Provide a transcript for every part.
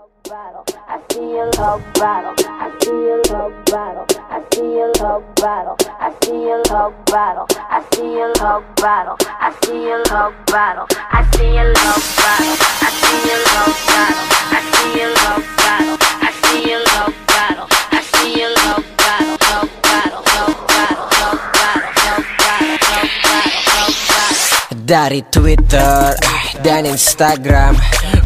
I see a love battle. I see a love battle. I see a love battle. I see a love battle. I see a love battle. I see a love battle. I see a love battle. I see a love battle. I see a love battle. I see a love a love battle. Love battle. Love battle. Love battle. Love battle. Love battle. Dari Twitter dan Instagram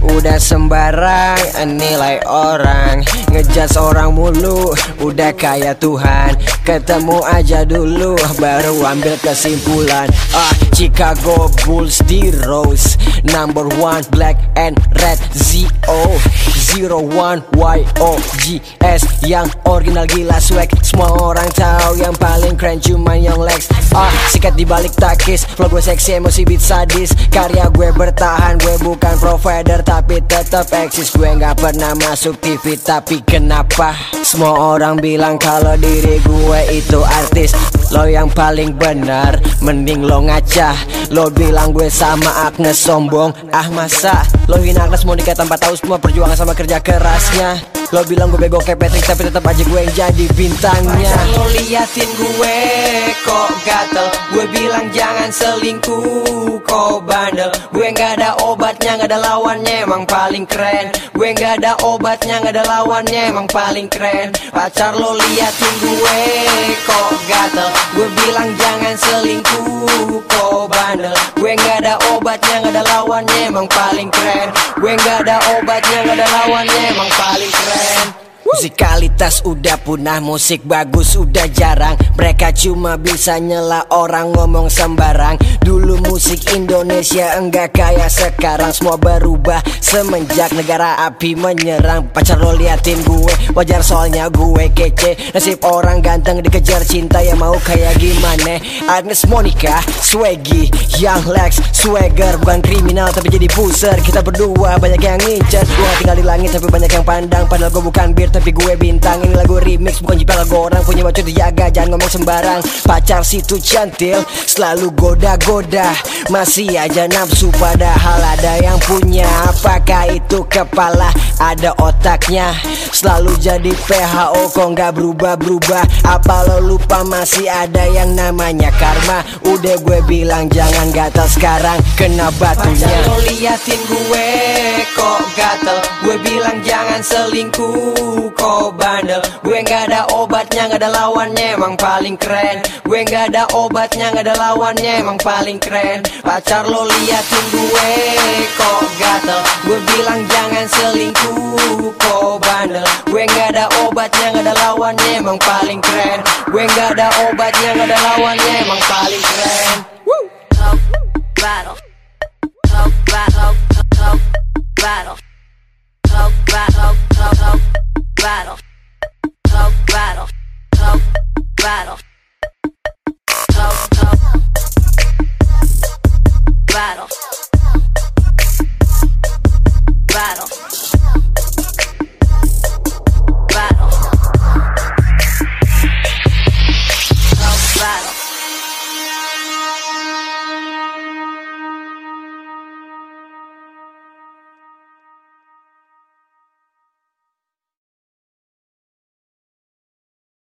Udah sembarang nilai orang. Ngejudge orang mulu Udah kayak Tuhan. Ketemu aja dulu Baru ambil kesimpulan. Ah Chicago Bulls di Rose. Number one black and red Z-O Zero one Y-O-G-S Yang original gila swag. Semua orang tahu yang paling keren Cuman yang Lex. Ah sikat dibalik takis. Flow gue seksi emosi beat sadis. Karya gue bertahan Gue bukan provider Tapi tetap eksis. Gue gak pernah masuk TV Tapi kenapa? Semua orang bilang kalau diri gue itu artis. Lo yang paling benar Mending lo ngaca Lo bilang gue sama Agnes sombong. Ah masa? Lo hina Agnes mau nikah tanpa tahu semua perjuangan sama kerja kerasnya. Lo bilang gue bego kayak Patrick Tapi tetap aja gue yang jadi bintangnya. Lo liatin gue kok Gue bilang jangan selingkuh kok bandel. Gue gak ada obatnya gak ada lawannya emang paling keren. Gue gak ada obatnya gak ada lawannya emang paling keren. Pacar lo liatin gue kok gatel. Gue bilang jangan selingkuh kok bandel. Gue gak ada obatnya gak ada lawannya emang paling keren. Gue gak ada obatnya gak ada lawannya Musikalitas udah punah, musik bagus udah jarang. Mereka cuma bisa nyela orang ngomong sembarang. Dulu musik Indonesia enggak kayak sekarang. Semua berubah semenjak negara api menyerang. Pacar lo liatin gue, wajar soalnya gue kece. Nasib orang ganteng dikejar cinta yang mau kayak gimana? Agnes Monica, Swaggy, Young Lex, Swagger. Bukan kriminal tapi jadi puser Kita berdua banyak yang ngincer. Gue tinggal di langit tapi banyak yang pandang. Padahal gue bukan bir tapi gue bintang Ini lagu remix bukan jipel lagu orang. Punya bacot dijaga jangan ngomong sembarang. Pacar situ cantil selalu goda-goda Masih aja nafsu padahal ada yang punya. Apakah itu kepala? Ada otaknya. Selalu jadi PHO kok nggak berubah-berubah? Apa lo lupa? Masih ada yang namanya karma. Udah gue bilang jangan gatal sekarang. Kena batunya. Lo liatin gue kok gatel? Gue bilang jangan selingkuh kok bandel? Gue gak ada gak ada lawannya emang paling keren. Gue gak ada obatnya gak ada lawannya emang paling keren. Pacar lo liatin gue kok gatel. Gue bilang jangan selingkuh kok bandel. Gue gak ada obatnya gak ada lawannya emang paling keren. Gue gak ada obatnya gak ada lawannya emang paling keren. Love battle. bottle.